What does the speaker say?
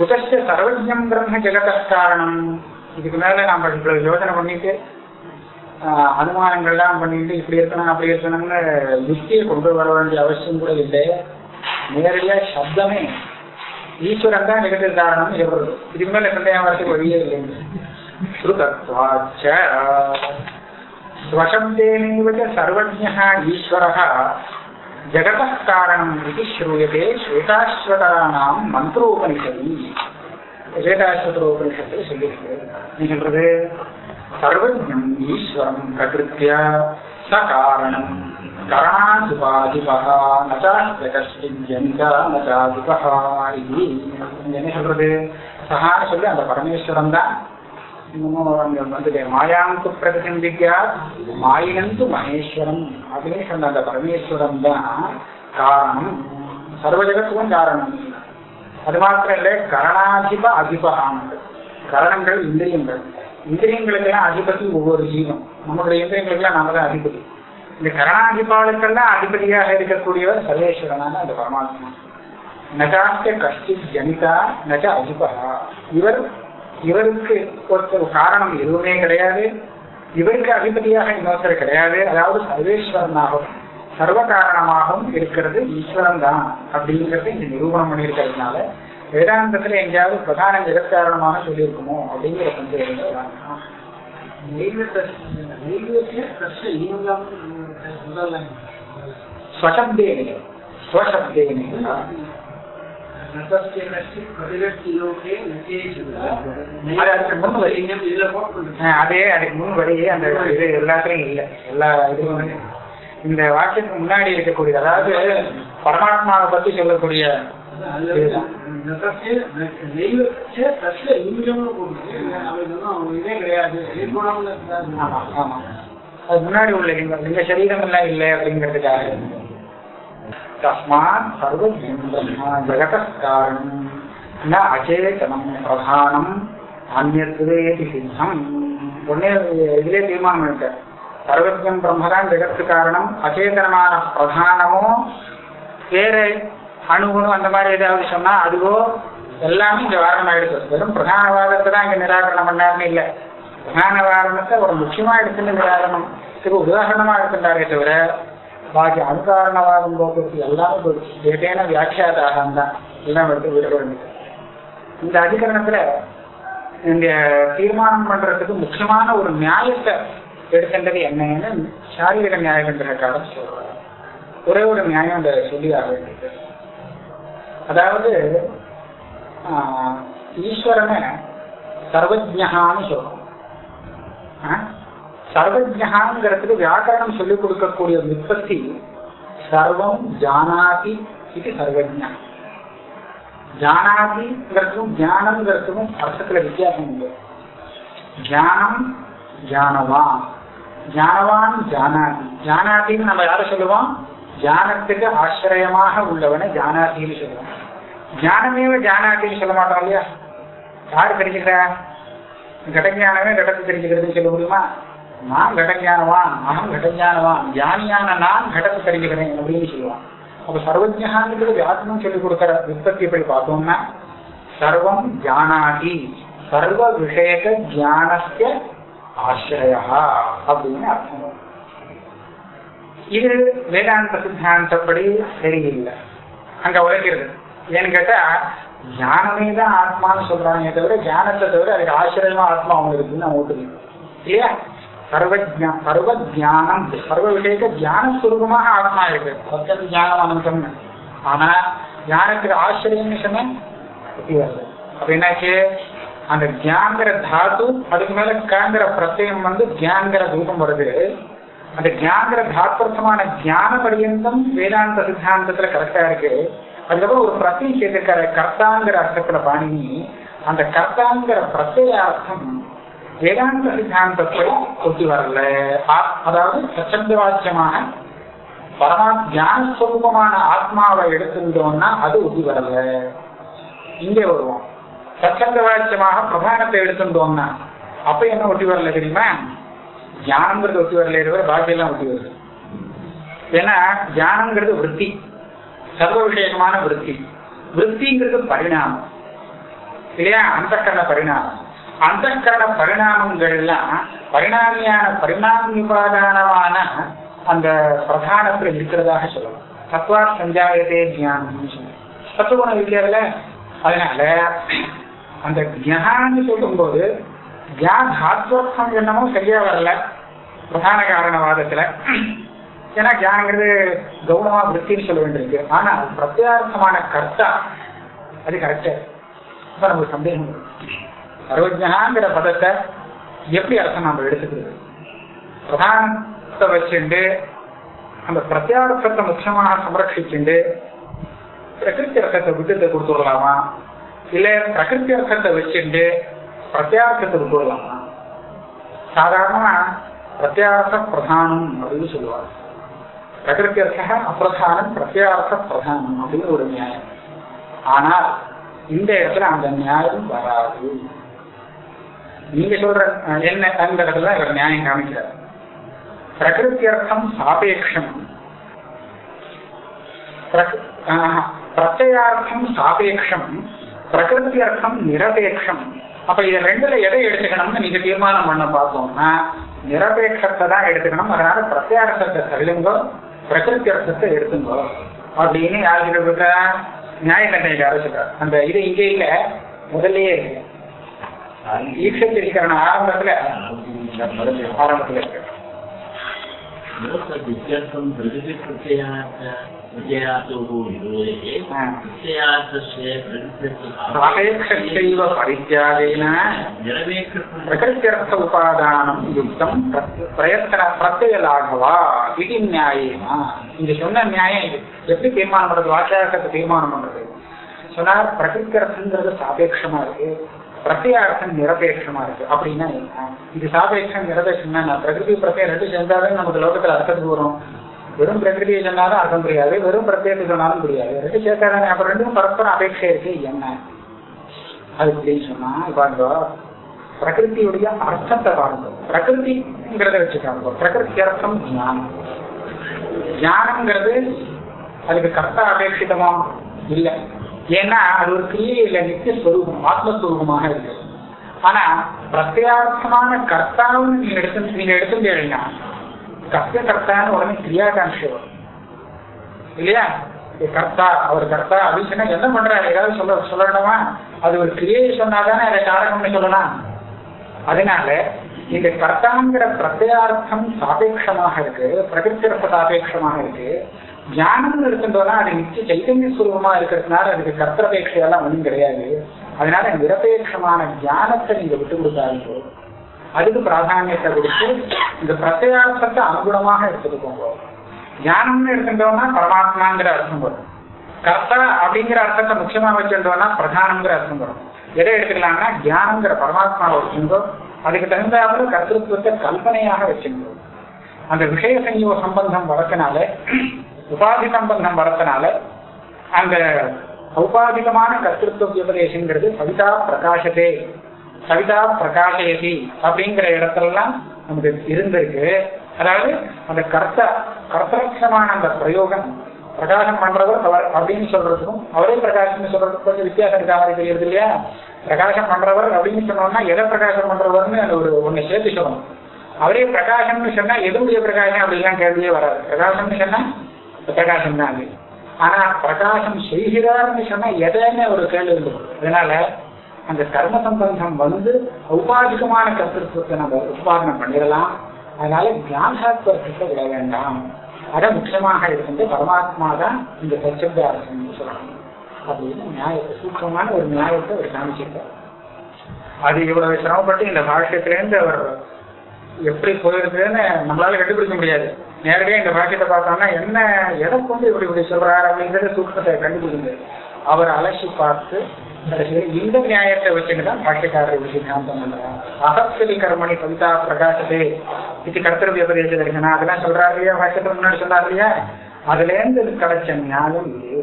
குதஸ்ய சர்வஜம் பிரம்ம ஜெகதஸ்காரணம் இதுக்கு மேல நாம இவ்வளவு யோசனை பண்ணிட்டு அனுமானங்கள்லாம் பண்ணிட்டு இப்படி இருக்கணும் அப்படி இருக்கணும்னு யுக்தியை கொண்டு வர வேண்டிய அவசியம் கூட இல்லை. நேரடியா சப்தமே ஈஸ்வரன் தான் நிகழ்ந்த காரணம் எவ்வளவு இதுக்கு மேல சந்தேகம் வரத்துக்கு வழியே இல்லைங்க சர்வஜா ஈஸ்வரா ஜகதஸ்காரணம் இது ஸ்ரூயதே ஸ்வேதாஸ்வதரானாம் மந்திரோபனிஷதி ஸ்வேதாஸ்வதரோபனிஷத்தில் சொல்லியிருக்கு நீ சொல்றது சர்வஜம் ஈஸ்வரம் பிரகிருத்திய ச காரணம் கரணாதிபாதிபகா நச்சாஸ்வகஸ்விஜந்தாதிபகா இது என்ன சொல்றது சகான்னு சொல்லி அந்த பரமேஸ்வரன் தான் இன்னமும் அங்க வந்துட்டு மாயாந்து பிரதிசந்திக்கா மாயினந்து மகேஸ்வரம் அப்படின்னு சொன்ன அந்த பரமேஸ்வரம் தான் காரணம் சர்வ ஜகத்துக்கும் காரணம் அது மாத்திரம் இல்லை கரணாதிப அதிபகானது கரணங்கள் இந்திரியங்கள் இந்திரியங்களுக்கெல்லாம் அதிபதி ஒவ்வொரு ஜீவம் நம்மளுடைய இந்திரியங்களுக்கெல்லாம் நாம தான் அதிபதி இந்த கரணாதிபாளுக்கெல்லாம் அதிபதியாக இருக்கக்கூடியவர் சர்வேஸ்வரனான அந்த பரமாத்மா நகாச்ச கஷ்டி ஜனிதா நக அதிபகா இவர் இவருக்கு ஒருத்தர் காரணம் எதுவுமே கிடையாது. இவருக்கு அதிபதியாக இன்னொருத்தர் கிடையாது. அதாவது சர்வேஸ்வரனாகவும் சர்வ காரணமாகவும் இருக்கிறது ஈஸ்வரன் தான் அப்படிங்கறது இங்க நிரூபணம் பண்ணியிருக்கிறதுனால வேதாந்தத்துல எங்கேயாவது பிரதான ஜெகத்காரணமாக சொல்லியிருக்குமோ அப்படிங்கிற வேண்டாம். ஸ்வசப்தேனே ஸ்வசப்தேனே. அதே அதுக்கு முன் வழியே அந்த இது எல்லாத்துலயும் இல்லை. எல்லா இதுவும் இந்த வாக்கியத்துக்கு முன்னாடி இருக்கக்கூடிய அதாவது பரமாத்மாவை பத்தி சொல்லக்கூடிய ஆமா அது முன்னாடி உள்ள லிங்க லிங்க சரீரம் எல்லாம் இல்லை அப்படிங்கிறதுக்காக. தஸ்மாத் சர்வஜம் பிரம்மா ஜெகதः காரணம் ந அச்சேதனம் பிரதானம் அந்நேதி சித்தம் ஒன்னே இதுலயே தீர்மானம் இருக்க சர்வஜம் பிரம்மதான் ஜெகத்து காரணம் அச்சேதனமான பிரதானமோ வேற அணுகுணும் அந்த மாதிரி ஏதாவது சொன்னா அதுவோ எல்லாமே இங்க வாரணம் ஆயிடுச்சு வெறும் பிரதானவாதத்தை தான் இங்க நிராகரணம் பண்ணாருன்னு இல்லை. பிரதான வாரணத்தை ஒரு முக்கியமா எடுத்துன்னு நிராகரணம். உதாரணமா எடுத்துட்டாரே தவிர பாக்கி அனுகாரணவாதம் போக்குறது எல்லாமே போயிடுச்சு ஏதேன வியாக்கியாதாக தான் எல்லாம் எடுத்து விட வேண்டியது இந்த அதிகரணத்துல இந்த தீர்மானம் பண்றதுக்கு முக்கியமான ஒரு நியாயத்தை எடுக்கின்றது என்னன்னு சாரீரக நியாயகன்றக்காரர் சொல்றாங்க ஒரே ஒரு நியாயம் அந்த சொல்லி ஆக வேண்டியது அதாவது ஆஹ், ஈஸ்வரனை சர்வஜகான்னு சொல்றோம் சர்வஜகாங்கிறதுக்கு வியாக்கரணம் சொல்லிக் கொடுக்கக்கூடிய விற்பத்தி சர்வம் ஜானாதி இது சர்வஜா ஜானாதிங்கிறதுக்கும் ஜானம்ங்கிறதுக்கும் அர்த்தத்துல வித்தியாசம் உண்டு. ஜானம் ஜானவான் ஜானவான் ஜானாதி. ஜானாதின்னு நம்ம யாரை சொல்லுவோம்? ஜானத்துக்கு ஆசிரியமாக உள்ளவனை ஜானாதின்னு சொல்லுவோம். ஜானமேவ ஜானாதின்னு சொல்ல மாட்டோம் இல்லையா? யாரு தெரிஞ்சுக்கிறா? கடஞானமே கடத்தை தெரிஞ்சுக்கிறதுன்னு சொல்ல முடியுமா? நான் கடஞானவான் அகம் கடஞானவான் ஞானியான நான் கடத்தை தெரிஞ்சுக்கிறேன் அப்படின்னு சொல்லுவான். அப்ப சர்வஜகான்றது வியாசனம் சொல்லிக் கொடுக்கிற உற்பத்தி எப்படி பார்த்தோம்னா சர்வம் ஜானாதி சர்வ விஷயக ஜானஸ்ய ஆசிரயா அப்படின்னு அர்த்தம். இது வேதாந்த சித்தாந்தப்படி சரியில்லை. அங்க உழைக்கிறது ஏன்னு கேட்டா ஞானமே தான் ஆத்மான்னு சொல்றாங்க தவிர ஞானத்தை தவிர அதுக்கு ஆச்சரியமா ஆத்மா அவங்க இருக்குன்னு அவங்க ஓட்டுக்கணும் இல்லையா? சர்வஜா சர்வ ஜானம் சர்வ விஷயத்த ஞான சுரூபமாக ஆத்மா இருக்கு சத்தியம் ஞானம் அனந்தம். ஆனா ஞானத்துக்கு ஆச்சரியம் சொன்ன வருது அப்ப என்னாச்சு? அந்த ஜாங்கிற தாத்து அதுக்கு மேல காங்கிற பிரத்யம் வந்து ஜாங்கிற ரூபம் வருது. அந்த ஜாங்கிற தாத்வர்த்தமான ஞான பரியந்தம் வேதாந்த சித்தாந்தத்துல கரெக்டா இருக்கு. அதுக்கப்புறம் ஒரு பிரத்தியம் சேர்த்திருக்காரு கர்த்தாங்கிற அர்த்தத்துல பாணினி. அந்த கர்த்தாங்கிற பிரத்யார்த்தம் வேதாந்த சித்தாந்தத்தை கொண்டு வரல. அதாவது சச்சந்த வாக்கியமாக பரமா ஞானஸ்வரூபமான ஆத்மாவை எடுத்திருந்தோம்னா அது ஒட்டி வரல. இங்கே வருவோம். சச்சந்த வாக்கியமாக பிரதானத்தை எடுத்துட்டோம்னா அப்ப என்ன ஒட்டி வரல தெரியுமா? ஞானங்கிறது ஒட்டி வரல இருவர் பாக்கியெல்லாம் ஒட்டி வருது ஏன்னா ஞானங்கிறது விற்பி சர்வ விஷயமான விற்பி விற்பிங்கிறது பரிணாமம். இல்லையா? அந்தக்கரண பரிணாமம். அந்த கால பரிணாமங்கள் பரிணாமங்கள்லாம் பரிணாமியான பரிணாமிபாதானமான அந்த பிரதானத்துல இருக்கிறதாக சொல்லலாம். தத்துவா சஞ்சாயத்தே ஞானம் தத்துவகுண வித்யாவில் அதனால அந்த ஞான்னு சொல்லும்போது தியான் ஆத்வர்த்தம் என்னமோ சரியா வரல. பிரதான காரணவாதத்துல. ஏன்னா தியானங்கிறது கௌனமா விற்பின்னு சொல்ல வேண்டியிருக்கு. ஆனா பிரத்யார்த்தமான கர்த்தா அது கரெக்டா இப்ப நமக்கு சந்தேகம் சர்வஜகாங்கிற பதத்தை எப்படி அர்த்தம் நம்ம எடுத்துக்கிறது? பிரதானத்தை வச்சுண்டு அந்த பிரத்யார்த்தத்தை முக்கியமாக சம்ரட்சிச்சுண்டு பிரகிருத்தி அர்த்தத்தை விட்டுட்டு கொடுத்துடலாமா இல்ல பிரகிருத்தி அர்த்தத்தை வச்சுட்டு பிரத்யார்த்தத்தை விட்டுடலாமா சாதாரணமா பிரத்யார்த்த பிரதானம் அப்படின்னு சொல்லுவாங்க. பிரகிருத்தி அர்த்த அப்பிரதானம் பிரத்யார்த்த பிரதானம் அப்படின்னு ஒரு நியாயம். ஆனால் இந்த இடத்துல அந்த நியாயம் வராது. நீங்க சொல்ற என்ன அந்த இடத்துல இவர் நியாயம் காமிக்கிறார். பிரகிருதி அர்த்தம் சாபேட்சம் ஆஹ், பிரத்யார்த்தம் சாபேட்சம் பிரகிருதி அர்த்தம் நிரபேட்சம் அப்ப இது ரெண்டுல எதை எடுத்துக்கணும்னு நீங்க தீர்மானம் பண்ண பார்த்தோம்னா நிரபேட்சத்தை தான் எடுத்துக்கணும் அதனால பிரத்யார்த்தத்தை தள்ளுங்கோ பிரகிருதி அர்த்தத்தை எடுத்துங்கோ அப்படின்னு யாருக்கு நியாய கண்டைக்கார சொல்றார் அந்த இது இங்கே இல்ல முதல்லயே இருக்கு ஈஷத்திரிகரணம் ஆரம்பத்துல ஆரம்பத்துல இருக்கு. வித்தியாசம் பிரகிருதி பிரத்யார்த்தேன பிரகிருத்தியர்த்த உபாதானம் யுக்தம் பிரயத்தன பிரத்ய லாகவா இது நியாயமா இங்க சொன்ன நியாயம் இது. எப்படி தீர்மானம் பண்றது? வாக்கியாசத்தை தீர்மானம் பண்றது? சொன்னா பிரகிருத்தியர்த்தங்கிறது சாபேட்சமா இருக்கு. பிரத்யார்த்தம் நிரபேட்சமா இருக்கு. அப்படின்னா என்ன? இது சாபேட்சம் நிரபேட்சம்னா என்ன? பிரகிருதி பிரத்யம் ரெண்டு சேர்ந்தாலும் நமக்கு லோகத்துல அர்த்தத்துக்கு வரும் வெறும் பிரகிருதியை சொன்னாலும் அர்த்தம் புரியாது வெறும் பிரத்யத்தை சொன்னாலும் புரியாது. ரெண்டு சேர்க்காதானே அப்ப ரெண்டும் பரஸ்பரம் அபேட்சை இருக்கு. என்ன? அது அப்படின்னு சொன்னா பாருங்க பிரகிருதியுடைய அர்த்தத்தை பாருங்க. பிரகிருதிங்கிறத வச்சுக்காங்க. பிரகிருதி அர்த்தம் ஞானம். ஞானம்ங்கிறது அதுக்கு கர்த்தா அபேட்சிதமா இல்லை. ஏன்னா அது ஒரு கிரியையில நித்திய ஸ்வரூபம் ஆத்மஸ்வரூபமாக இருக்கு ஆனா பிரத்யார்த்தமான கர்த்தாவும் நீங்க எடுத்து நீங்க எடுத்துட்டீங்கன்னா கர்த்த கர்த்தான்னு உடனே கிரியாகாட்சி வரும் இல்லையா? இது கர்த்தா அவர் கர்த்தா அப்படின்னு சொன்னா என்ன பண்றாரு? ஏதாவது சொல்ல சொல்லணுமா அது ஒரு கிரியை சொன்னாதானே அதை காரகம்னு சொல்லலாம். அதனால இந்த கர்த்தாங்கிற பிரத்யார்த்தம் சாபேட்சமாக இருக்கு பிரகிருத்திரத்த சாபேட்சமாக இருக்கு. ஞானம்னு இருக்கின்றோம்னா அது நிச்சய சைத்தன்ய சுரூபமா இருக்கிறதுனால அதுக்கு கர்த்தரபேட்சையெல்லாம் ஒன்றும் கிடையாது. அதனால நிரபேட்சமான ஞானத்தை நீங்க விட்டு கொடுக்காதீங்க. அதுக்கு பிராதானியத்தை கொடுத்து இந்த பிரத்யார்த்தத்தை அனுகுணமாக எடுத்துக்கோங்க. ஞானம்னு எடுத்துட்டோம்னா பரமாத்மாங்கிற அர்த்தம் வரும். கர்த்தா அப்படிங்கிற அர்த்தத்தை முக்கியமா வச்சிருந்தோம்னா பிரதானங்கிற அர்த்தம் வரும். எதை எடுத்துக்கலாம்னா ஞானங்கிற பரமாத்மாவை வச்சிருந்தோம் அதுக்கு தகுந்தாப்புல கர்த்தத்துவத்தை கல்பனையாக வச்சிருந்தோம் அந்த விஷய சஞ்சீவ சம்பந்தம் வளர்க்கனால உபாதி சம்பந்தம் வரத்தினால அந்த சௌபாதிகமான கர்த்திருவ உபதேசங்கிறது சவிதா பிரகாஷதே. சவிதா பிரகாஷயதி அப்படிங்கிற இடத்துலலாம் நமக்கு இருந்திருக்கு. அதாவது அந்த கர்த்த கர்த்தலட்சமான அந்த பிரயோகம் பிரகாசம் பண்றவர் அவர் அப்படின்னு சொல்றதுக்கும் அவரே பிரகாசம்னு சொல்றதுக்கு கொஞ்சம் வித்தியாசம் இருக்கா மாதிரி தெரியுது இல்லையா? பிரகாசம் பண்றவர் அப்படின்னு சொன்னோம்னா எதை பிரகாசம் பண்றவர்னு அது ஒரு ஒண்ணு சேர்த்து சொல்லணும். அவரே பிரகாசம்னு சொன்னா எதுவுடைய பிரகாசம் அப்படிலாம் கேள்வியே வராது. பிரகாசம்னு சொன்னா பிரகாசம் தான் அது ஆனா பிரகாசம் செய்கிறார்னு சொன்னா எதைன்னு ஒரு கேள்வி இருக்கும் அதனால அந்த கர்ம சம்பந்தம் வந்து உபாதிகமான கருத்துவத்தை நம்ம உபாதனம் பண்ணிடலாம். அதனால ஞானசாத்வர்த்தத்தை விட வேண்டாம். அட முக்கியமாக இருக்கின்ற பரமாத்மா தான் இந்த சச்சந்த அரசன் சொல்லணும் அப்படின்னு நியாயத்தை சூக்கமான ஒரு நியாயத்தை அவர் காமிச்சிருக்கார். அது இவ்வளவு சிரமப்பட்டு இந்த பாஷ்யத்திலேருந்து அவர் எப்படி போயிருக்குன்னு நம்மளால கண்டுபிடிக்க முடியாது. நேரடியாக இந்த பாக்கியத்தை பார்த்தோம்னா என்ன எதை கொண்டு இப்படி இப்படி சொல்றாரு அப்படிங்கறது சூக்மத்தை கண்டுபிடிக்க முடியாது. அவர் அலசி பார்த்து கடைசியில் இந்த நியாயத்தை வச்சுட்டு தான் பாக்கியக்காரர் இப்படி சித்தாந்தம் பண்றாங்க அகஸ்திரி கர்மணி கவிதா பிரகாசத்தே இது கர்த்தரவிய பிரதேச தரிசனம் அதெல்லாம் சொல்றாரு இல்லையா? பாக்கியத்துக்கு முன்னாடி சொன்னார் இல்லையா? அதுல இருந்து கிடைச்ச ஞானம் இது.